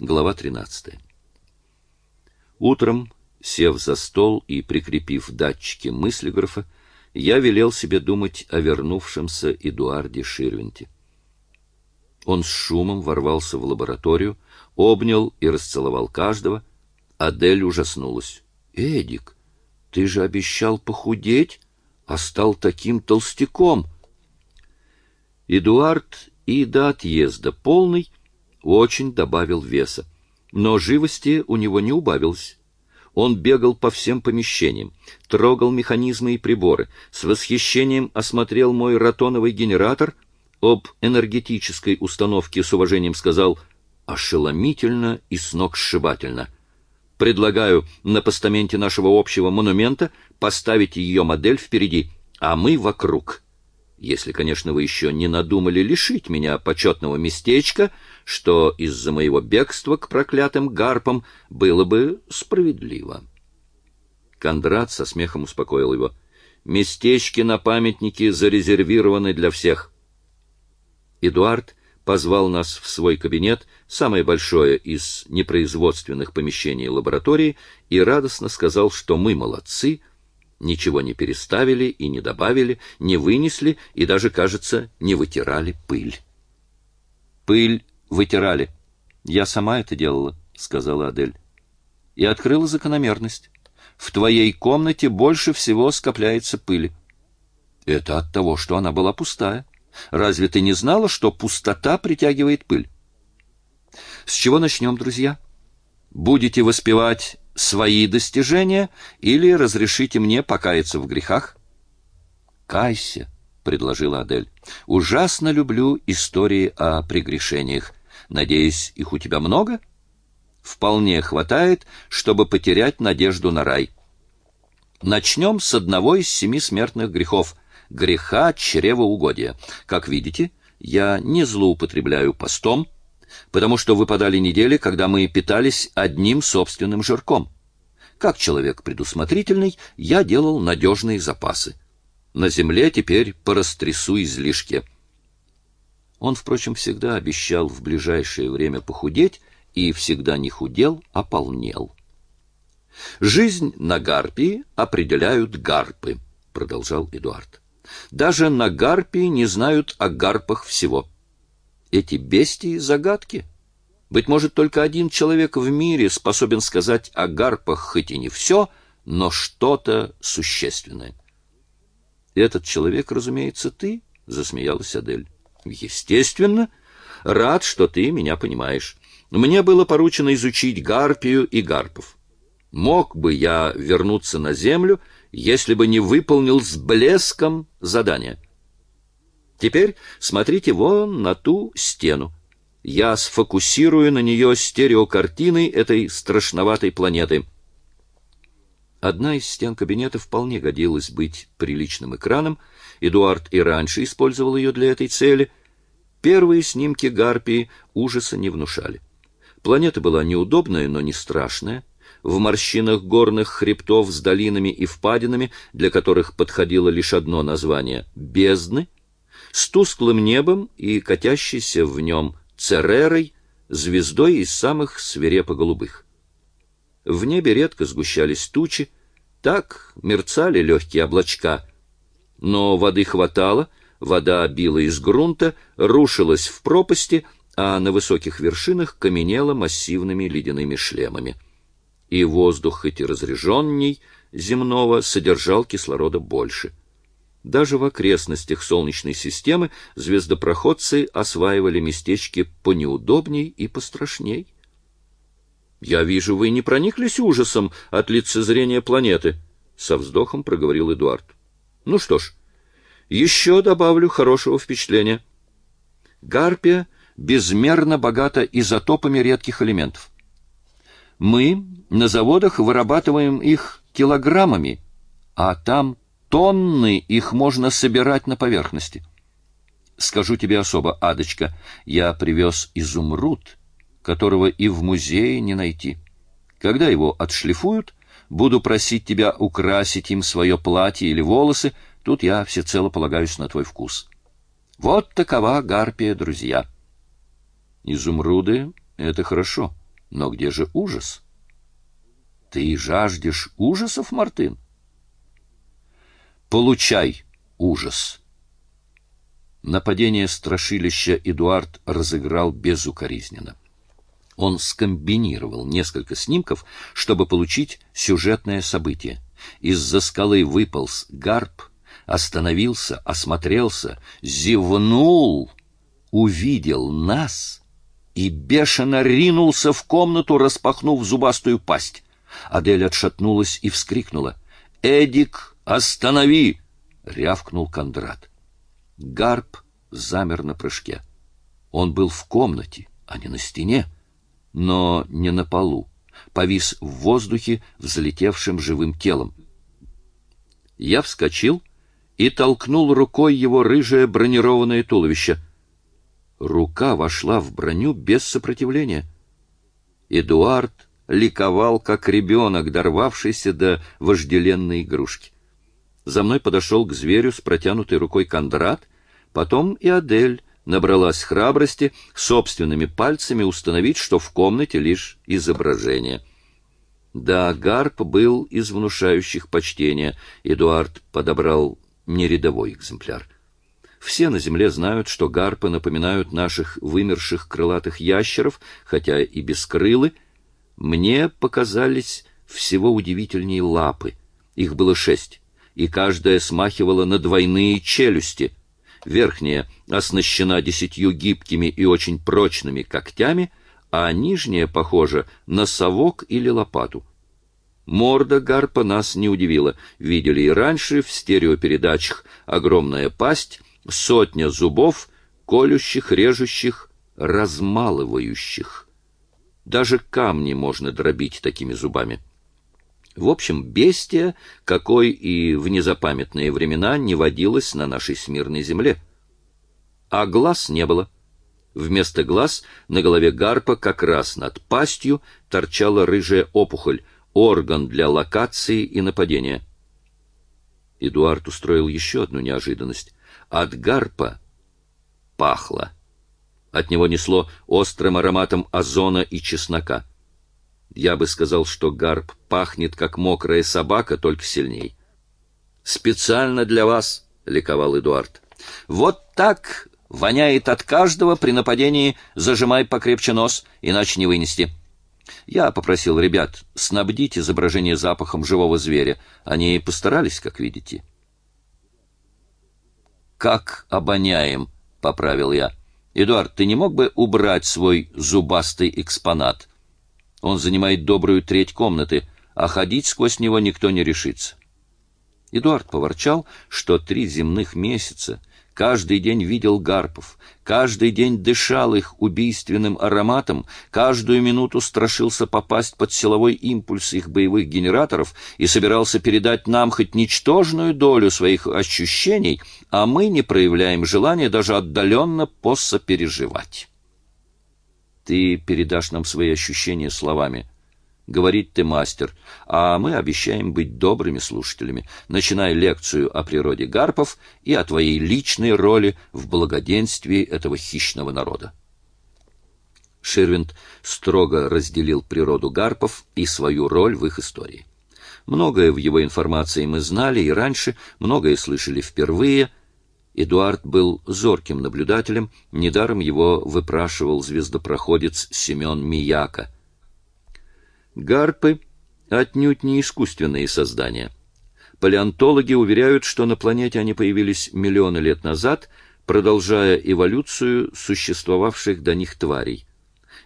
Глава 13. Утром, сев за стол и прикрепив датчики мыслеграфа, я велел себе думать о вернувшемся Эдуарде Ширвинте. Он с шумом ворвался в лабораторию, обнял и расцеловал каждого. Адель ужаснулась. «Эдик, ты же обещал похудеть, а стал таким толстяком!» Эдуард и до отъезда полный очень добавил веса, но живости у него не убавилось. Он бегал по всем помещениям, трогал механизмы и приборы, с восхищением осмотрел мой ротоновый генератор, об энергетической установке с уважением сказал «ошеломительно и сногсшибательно». Предлагаю на постаменте нашего общего монумента поставить ее модель впереди, а мы вокруг если, конечно, вы еще не надумали лишить меня почетного местечка, что из-за моего бегства к проклятым гарпам было бы справедливо. Кондрат со смехом успокоил его. Местечки на памятнике зарезервированы для всех. Эдуард позвал нас в свой кабинет, самое большое из непроизводственных помещений лаборатории, и радостно сказал, что мы молодцы — ничего не переставили и не добавили, не вынесли и даже, кажется, не вытирали пыль. Пыль вытирали. Я сама это делала, сказала Адель. И открыла закономерность. В твоей комнате больше всего скопляется пыли. Это от того, что она была пустая. Разве ты не знала, что пустота притягивает пыль? С чего начнем, друзья? Будете воспевать свои достижения или разрешите мне покаяться в грехах? Кайся, предложила Адель. Ужасно люблю истории о прегрешениях. Надеюсь, их у тебя много? Вполне хватает, чтобы потерять надежду на рай. Начнем с одного из семи смертных грехов греха чревоугодия. Как видите, я не злоупотребляю постом, потому что выпадали недели, когда мы питались одним собственным жирком. Как человек предусмотрительный, я делал надежные запасы. На земле теперь порастрясу излишки. Он, впрочем, всегда обещал в ближайшее время похудеть и всегда не худел, а полнел. Жизнь на Гарпии определяют гарпы, продолжал Эдуард. Даже на Гарпии не знают о гарпах всего эти бестии — загадки. Быть может, только один человек в мире способен сказать о гарпах хоть и не все, но что-то существенное. «Этот человек, разумеется, ты», — засмеялась Адель. «Естественно. Рад, что ты меня понимаешь. Мне было поручено изучить гарпию и гарпов. Мог бы я вернуться на землю, если бы не выполнил с блеском задание. Теперь смотрите вон на ту стену. Я сфокусирую на нее стереокартины этой страшноватой планеты. Одна из стен кабинета вполне годилась быть приличным экраном. Эдуард и раньше использовал ее для этой цели. Первые снимки Гарпии ужаса не внушали. Планета была неудобная, но не страшная. В морщинах горных хребтов с долинами и впадинами, для которых подходило лишь одно название — бездны, с тусклым небом и катящейся в нем Церерой, звездой из самых свирепо-голубых. В небе редко сгущались тучи, так мерцали легкие облачка, но воды хватало, вода била из грунта, рушилась в пропасти, а на высоких вершинах каменела массивными ледяными шлемами. И воздух, хоть и разреженней земного, содержал кислорода больше — даже в окрестностях Солнечной системы звездопроходцы осваивали местечки понеудобней и пострашней. «Я вижу, вы не прониклись ужасом от лицезрения планеты», — со вздохом проговорил Эдуард. «Ну что ж, еще добавлю хорошего впечатления. Гарпия безмерно богата изотопами редких элементов. Мы на заводах вырабатываем их килограммами, а там тонны их можно собирать на поверхности. Скажу тебе особо, Адочка, я привез изумруд, которого и в музее не найти. Когда его отшлифуют, буду просить тебя украсить им свое платье или волосы, тут я всецело полагаюсь на твой вкус. Вот такова гарпия, друзья. Изумруды — это хорошо, Но где же ужас? Ты жаждешь ужасов, Мартын? Получай ужас. Нападение страшилища Эдуард разыграл безукоризненно. Он скомбинировал несколько снимков, чтобы получить сюжетное событие. Из-за скалы выполз гарп, остановился, осмотрелся, зевнул, увидел нас и бешено ринулся в комнату, распахнув зубастую пасть. Адель отшатнулась и вскрикнула. «Эдик, останови!» — рявкнул Кондрат. Гарп замер на прыжке. Он был в комнате, а не на стене, но не на полу. Повис в воздухе взлетевшим живым телом. Я вскочил и толкнул рукой его рыжее бронированное туловище. Рука вошла в броню без сопротивления. Эдуард ликовал, как ребенок, дорвавшийся до вожделенной игрушки. За мной подошел к зверю с протянутой рукой Кондрат, потом и Адель набралась храбрости собственными пальцами установить, что в комнате лишь изображение. Да, Гарп был из внушающих почтения. Эдуард подобрал нерядовой экземпляр. Все на земле знают, что гарпы напоминают наших вымерших крылатых ящеров, хотя и бескрылы. Мне показались всего удивительнее лапы. Их было шесть и каждая смахивала на двойные челюсти. Верхняя оснащена десятью гибкими и очень прочными когтями, а нижняя похожа на совок или лопату. Морда гарпа нас не удивила. Видели и раньше в стереопередачах огромная пасть, сотня зубов, колющих, режущих, размалывающих. Даже камни можно дробить такими зубами. В общем, бестия, какой и в незапамятные времена не водилась на нашей смирной земле. А глаз не было. Вместо глаз на голове гарпа как раз над пастью торчала рыжая опухоль, орган для локации и нападения. Эдуард устроил еще одну неожиданность. От гарпа пахло. От него несло острым ароматом озона и чеснока. Я бы сказал, что гарп пахнет как мокрая собака, только сильней. Специально для вас, ликовал Эдуард. Вот так воняет от каждого при нападении, зажимай покрепче нос, иначе не вынести. Я попросил ребят снабдить изображение запахом живого зверя. Они постарались, как видите. Как обоняем, поправил я. Эдуард, ты не мог бы убрать свой зубастый экспонат? Он занимает добрую треть комнаты, а ходить сквозь него никто не решится. Эдуард поворчал, что три земных месяца каждый день видел гарпов, каждый день дышал их убийственным ароматом, каждую минуту страшился попасть под силовой импульс их боевых генераторов и собирался передать нам хоть ничтожную долю своих ощущений, а мы не проявляем желания даже отдаленно посопереживать. Ты передашь нам свои ощущения словами. Говорить ты мастер, а мы обещаем быть добрыми слушателями, начиная лекцию о природе гарпов и о твоей личной роли в благоденствии этого хищного народа. Ширвинд строго разделил природу гарпов и свою роль в их истории. Многое в его информации мы знали и раньше, многое слышали впервые — Эдуард был зорким наблюдателем, недаром его выпрашивал звездопроходец Семен Мияка. Гарпы отнюдь не искусственные создания. Палеонтологи уверяют, что на планете они появились миллионы лет назад, продолжая эволюцию существовавших до них тварей.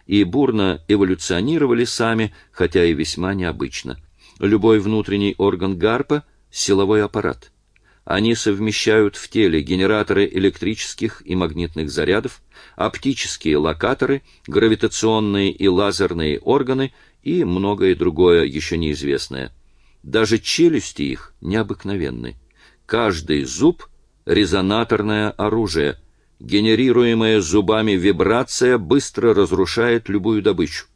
И бурно эволюционировали сами, хотя и весьма необычно. Любой внутренний орган гарпа — силовой аппарат — они совмещают в теле генераторы электрических и магнитных зарядов, оптические локаторы, гравитационные и лазерные органы и многое другое еще неизвестное. Даже челюсти их необыкновенны. Каждый зуб — резонаторное оружие. Генерируемая зубами вибрация быстро разрушает любую добычу.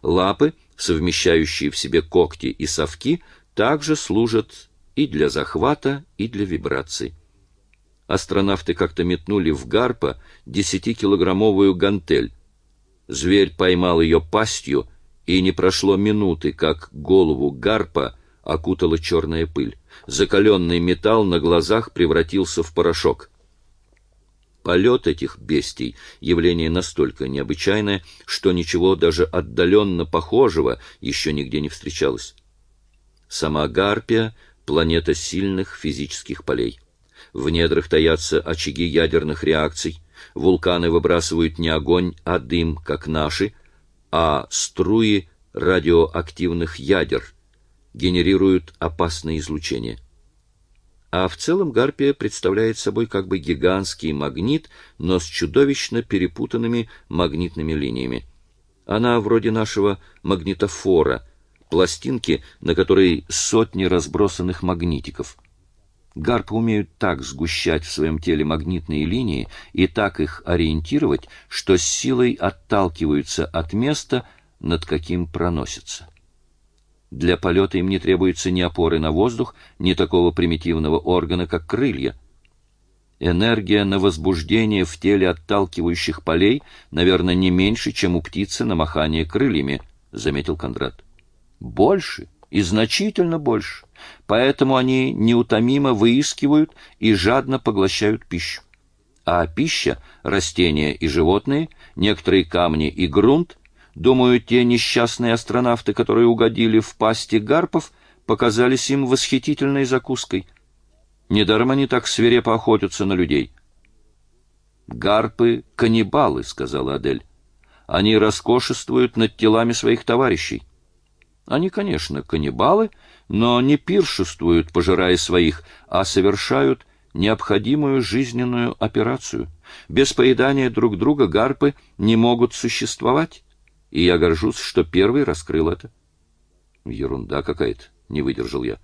Лапы, совмещающие в себе когти и совки, также служат и для захвата, и для вибраций. Астронавты как-то метнули в гарпа десятикилограммовую гантель. Зверь поймал ее пастью и не прошло минуты, как голову гарпа окутала черная пыль. Закаленный металл на глазах превратился в порошок. Полет этих бестий — явление настолько необычайное, что ничего даже отдаленно похожего еще нигде не встречалось. Сама Гарпия — планета сильных физических полей. В недрах таятся очаги ядерных реакций, вулканы выбрасывают не огонь, а дым, как наши, а струи радиоактивных ядер генерируют опасное излучение. А в целом Гарпия представляет собой как бы гигантский магнит, но с чудовищно перепутанными магнитными линиями. Она вроде нашего магнитофора, пластинки, на которой сотни разбросанных магнитиков. Гарпы умеют так сгущать в своем теле магнитные линии и так их ориентировать, что с силой отталкиваются от места, над каким проносятся. Для полета им не требуется ни опоры на воздух, ни такого примитивного органа, как крылья. Энергия на возбуждение в теле отталкивающих полей, наверное, не меньше, чем у птицы на махание крыльями, заметил Кондрат. Больше и значительно больше. Поэтому они неутомимо выискивают и жадно поглощают пищу. А пища, растения и животные, некоторые камни и грунт, думаю, те несчастные астронавты, которые угодили в пасти гарпов, показались им восхитительной закуской. Недаром они так свирепо охотятся на людей. «Гарпы — каннибалы», — сказала Адель. «Они роскошествуют над телами своих товарищей». Они, конечно, каннибалы, но не пиршествуют, пожирая своих, а совершают необходимую жизненную операцию. Без поедания друг друга гарпы не могут существовать, и я горжусь, что первый раскрыл это. Ерунда какая-то, не выдержал я.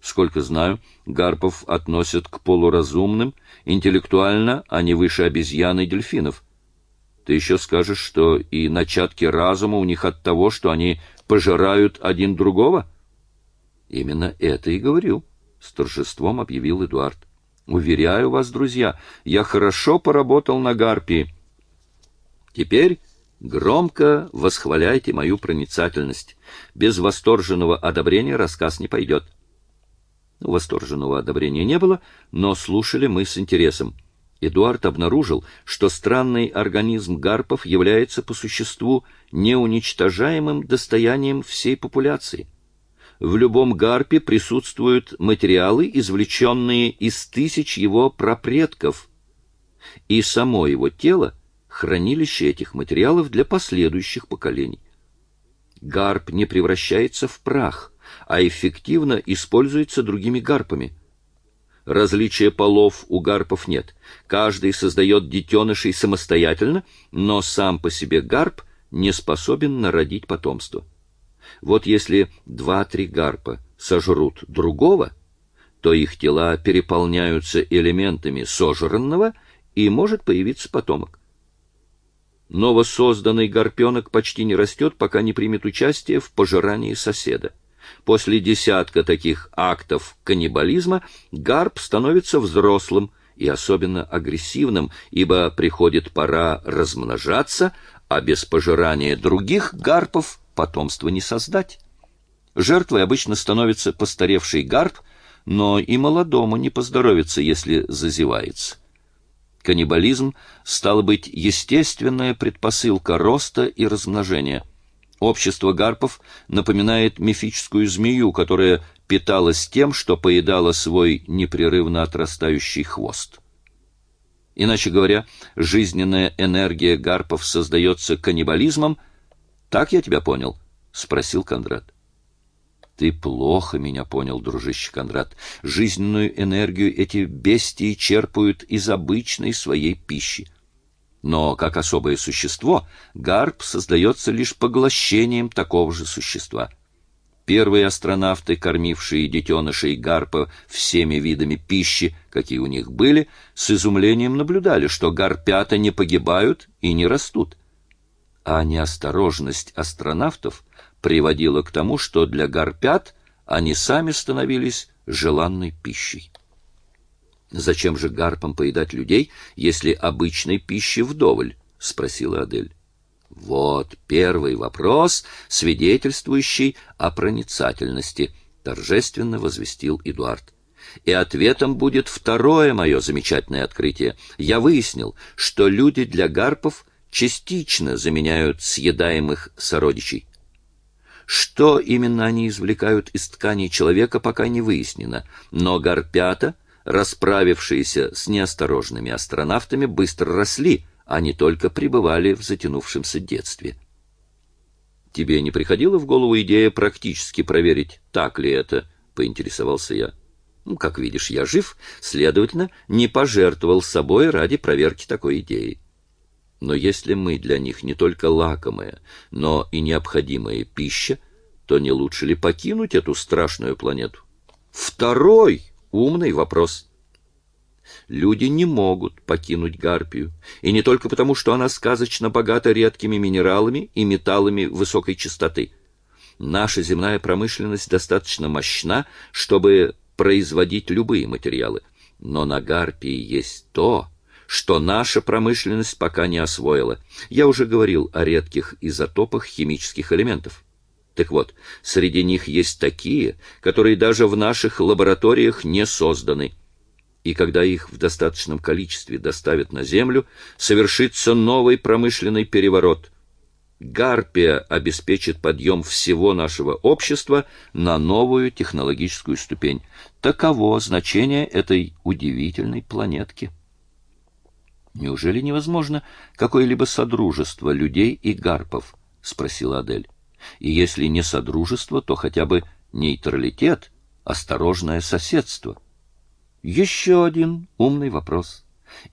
Сколько знаю, гарпов относят к полуразумным, интеллектуально они выше обезьян и дельфинов. Ты еще скажешь, что и начатки разума у них от того, что они пожирают один другого? Именно это и говорил, с торжеством объявил Эдуард. Уверяю вас, друзья, я хорошо поработал на Гарпии. Теперь громко восхваляйте мою проницательность. Без восторженного одобрения рассказ не пойдет. Восторженного одобрения не было, но слушали мы с интересом. Эдуард обнаружил, что странный организм гарпов является по существу неуничтожаемым достоянием всей популяции. В любом гарпе присутствуют материалы, извлеченные из тысяч его прапредков, и само его тело — хранилище этих материалов для последующих поколений. Гарп не превращается в прах, а эффективно используется другими гарпами — Различия полов у гарпов нет. Каждый создает детенышей самостоятельно, но сам по себе гарп не способен народить потомство. Вот если два-три гарпа сожрут другого, то их тела переполняются элементами сожранного, и может появиться потомок. Новосозданный гарпенок почти не растет, пока не примет участие в пожирании соседа. После десятка таких актов каннибализма гарп становится взрослым и особенно агрессивным, ибо приходит пора размножаться, а без пожирания других гарпов потомство не создать. Жертвой обычно становится постаревший гарп, но и молодому не поздоровится, если зазевается. Каннибализм стал быть естественная предпосылка роста и размножения – Общество гарпов напоминает мифическую змею, которая питалась тем, что поедала свой непрерывно отрастающий хвост. Иначе говоря, жизненная энергия гарпов создается каннибализмом. Так я тебя понял? спросил Кондрат. Ты плохо меня понял, дружище Кондрат. Жизненную энергию эти бестии черпают из обычной своей пищи. Но как особое существо гарп создается лишь поглощением такого же существа. Первые астронавты, кормившие детенышей гарпа всеми видами пищи, какие у них были, с изумлением наблюдали, что гарпята не погибают и не растут. А неосторожность астронавтов приводила к тому, что для гарпят они сами становились желанной пищей. Зачем же гарпам поедать людей, если обычной пищи вдоволь? спросила Адель. Вот первый вопрос, свидетельствующий о проницательности, торжественно возвестил Эдуард. И ответом будет второе мое замечательное открытие. Я выяснил, что люди для гарпов частично заменяют съедаемых сородичей. Что именно они извлекают из тканей человека, пока не выяснено, но гарпята, расправившиеся с неосторожными астронавтами, быстро росли, а не только пребывали в затянувшемся детстве. Тебе не приходила в голову идея практически проверить, так ли это, поинтересовался я. Ну, как видишь, я жив, следовательно, не пожертвовал собой ради проверки такой идеи. Но если мы для них не только лакомая, но и необходимая пища, то не лучше ли покинуть эту страшную планету? Второй умный вопрос. Люди не могут покинуть Гарпию, и не только потому, что она сказочно богата редкими минералами и металлами высокой чистоты. Наша земная промышленность достаточно мощна, чтобы производить любые материалы. Но на Гарпии есть то, что наша промышленность пока не освоила. Я уже говорил о редких изотопах химических элементов. Так вот, среди них есть такие, которые даже в наших лабораториях не созданы. И когда их в достаточном количестве доставят на Землю, совершится новый промышленный переворот – Гарпия обеспечит подъем всего нашего общества на новую технологическую ступень. Таково значение этой удивительной планетки. Неужели невозможно какое-либо содружество людей и гарпов? спросила Адель. И если не содружество, то хотя бы нейтралитет, осторожное соседство. Еще один умный вопрос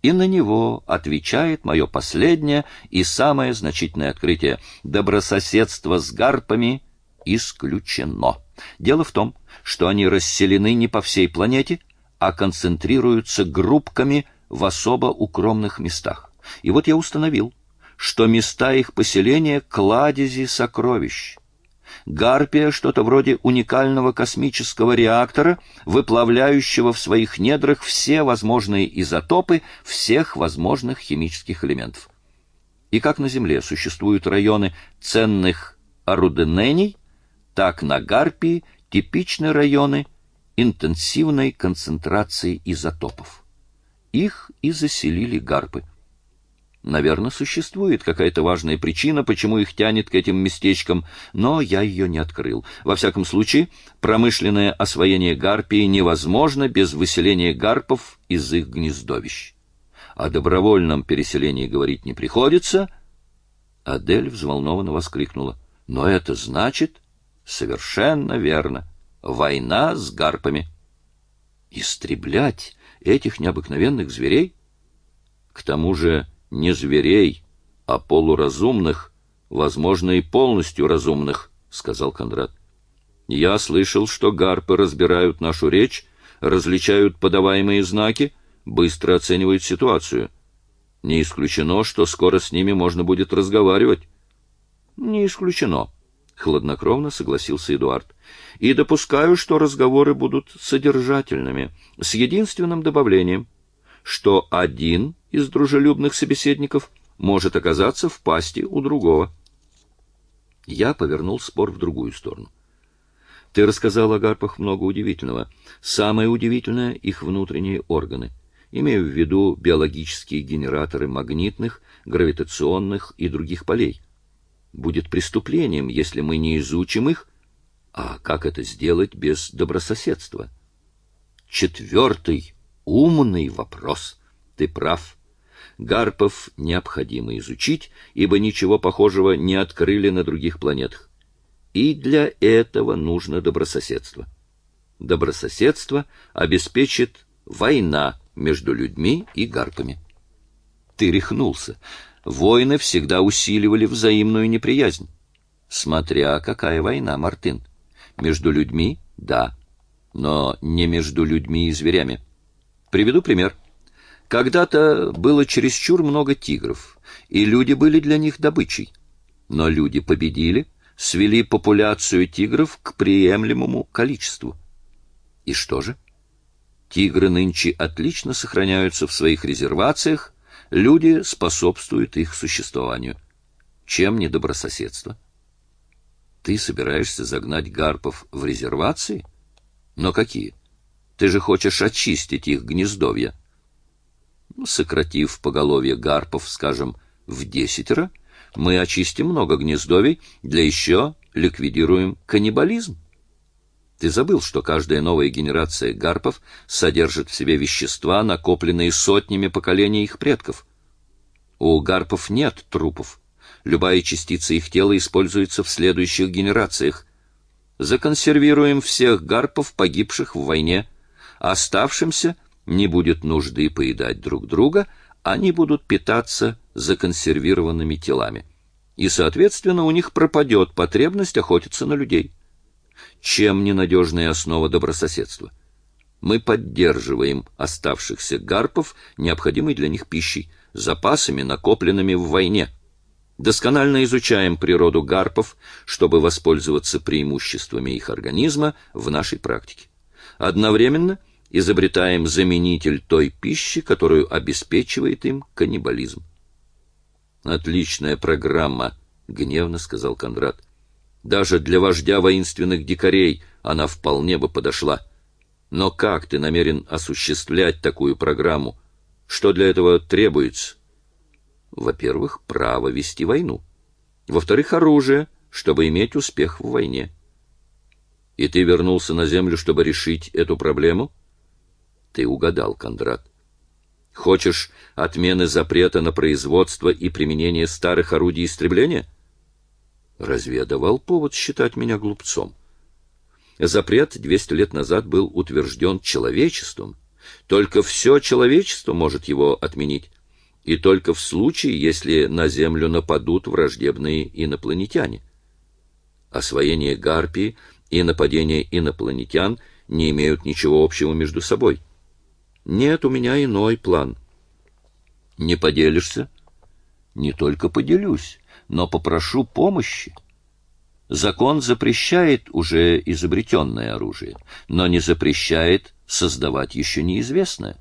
и на него отвечает мое последнее и самое значительное открытие. Добрососедство с гарпами исключено. Дело в том, что они расселены не по всей планете, а концентрируются группками в особо укромных местах. И вот я установил, что места их поселения — кладези сокровищ. Гарпия что-то вроде уникального космического реактора, выплавляющего в своих недрах все возможные изотопы всех возможных химических элементов. И как на Земле существуют районы ценных оруденений, так на Гарпии типичны районы интенсивной концентрации изотопов. Их и заселили гарпы. Наверное, существует какая-то важная причина, почему их тянет к этим местечкам, но я ее не открыл. Во всяком случае, промышленное освоение Гарпии невозможно без выселения гарпов из их гнездовищ. О добровольном переселении говорить не приходится. Адель взволнованно воскликнула. Но это значит... Совершенно верно. Война с гарпами. Истреблять этих необыкновенных зверей? К тому же не зверей, а полуразумных, возможно, и полностью разумных, — сказал Кондрат. Я слышал, что гарпы разбирают нашу речь, различают подаваемые знаки, быстро оценивают ситуацию. Не исключено, что скоро с ними можно будет разговаривать. Не исключено, — хладнокровно согласился Эдуард. И допускаю, что разговоры будут содержательными, с единственным добавлением, что один из дружелюбных собеседников может оказаться в пасти у другого. Я повернул спор в другую сторону. Ты рассказал о гарпах много удивительного. Самое удивительное — их внутренние органы. Имею в виду биологические генераторы магнитных, гравитационных и других полей. Будет преступлением, если мы не изучим их, а как это сделать без добрососедства? Четвертый умный вопрос. Ты прав. Гарпов необходимо изучить, ибо ничего похожего не открыли на других планетах. И для этого нужно добрососедство. Добрососедство обеспечит война между людьми и гарпами. Ты рехнулся. Войны всегда усиливали взаимную неприязнь. Смотря какая война, Мартын. Между людьми — да, но не между людьми и зверями. Приведу пример. Когда-то было чересчур много тигров, и люди были для них добычей. Но люди победили, свели популяцию тигров к приемлемому количеству. И что же? Тигры нынче отлично сохраняются в своих резервациях, люди способствуют их существованию. Чем не добрососедство? Ты собираешься загнать гарпов в резервации? Но какие? Ты же хочешь очистить их гнездовья. Ну, сократив поголовье гарпов, скажем, в десятеро, мы очистим много гнездовий, для еще ликвидируем каннибализм. Ты забыл, что каждая новая генерация гарпов содержит в себе вещества, накопленные сотнями поколений их предков. У гарпов нет трупов. Любая частица их тела используется в следующих генерациях. Законсервируем всех гарпов, погибших в войне. Оставшимся не будет нужды поедать друг друга, они будут питаться законсервированными телами. И, соответственно, у них пропадет потребность охотиться на людей. Чем ненадежная основа добрососедства? Мы поддерживаем оставшихся гарпов необходимой для них пищей, запасами, накопленными в войне. Досконально изучаем природу гарпов, чтобы воспользоваться преимуществами их организма в нашей практике. Одновременно изобретаем заменитель той пищи, которую обеспечивает им каннибализм. Отличная программа, гневно сказал Кондрат. Даже для вождя воинственных дикарей она вполне бы подошла. Но как ты намерен осуществлять такую программу? Что для этого требуется? Во-первых, право вести войну. Во-вторых, оружие, чтобы иметь успех в войне. И ты вернулся на землю, чтобы решить эту проблему? Ты угадал, Кондрат. Хочешь отмены запрета на производство и применение старых орудий истребления? Разве я давал повод считать меня глупцом? Запрет 200 лет назад был утвержден человечеством. Только все человечество может его отменить и только в случае, если на Землю нападут враждебные инопланетяне. Освоение Гарпии и нападение инопланетян не имеют ничего общего между собой. Нет, у меня иной план. Не поделишься? Не только поделюсь, но попрошу помощи. Закон запрещает уже изобретенное оружие, но не запрещает создавать еще неизвестное.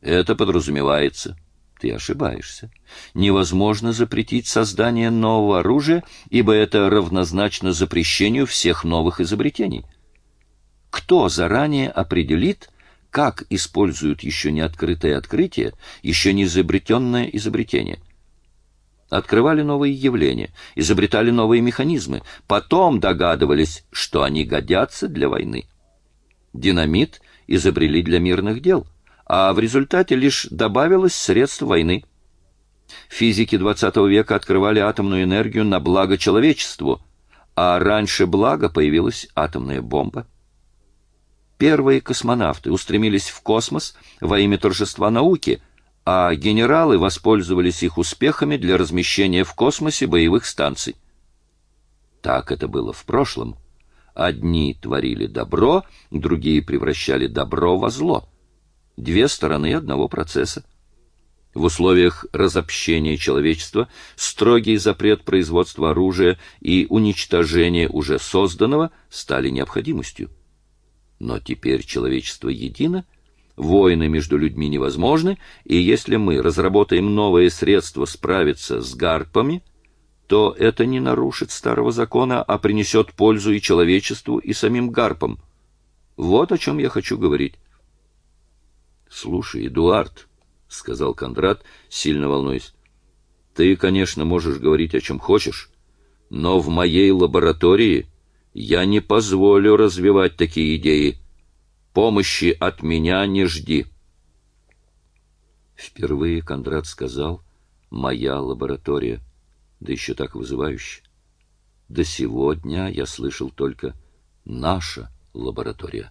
Это подразумевается. Ты ошибаешься. Невозможно запретить создание нового оружия, ибо это равнозначно запрещению всех новых изобретений. Кто заранее определит, как используют еще не открытое открытие, еще не изобретенное изобретение? Открывали новые явления, изобретали новые механизмы, потом догадывались, что они годятся для войны. Динамит изобрели для мирных дел – а в результате лишь добавилось средств войны. Физики XX века открывали атомную энергию на благо человечеству, а раньше блага появилась атомная бомба. Первые космонавты устремились в космос во имя торжества науки, а генералы воспользовались их успехами для размещения в космосе боевых станций. Так это было в прошлом. Одни творили добро, другие превращали добро во зло две стороны одного процесса. В условиях разобщения человечества строгий запрет производства оружия и уничтожения уже созданного стали необходимостью. Но теперь человечество едино, войны между людьми невозможны, и если мы разработаем новые средства справиться с гарпами, то это не нарушит старого закона, а принесет пользу и человечеству, и самим гарпам. Вот о чем я хочу говорить. Слушай, Эдуард, сказал Кондрат, сильно волнуясь. Ты, конечно, можешь говорить о чем хочешь, но в моей лаборатории я не позволю развивать такие идеи. Помощи от меня не жди. Впервые Кондрат сказал: "Моя лаборатория", да еще так вызывающе. До сегодня я слышал только наша лаборатория.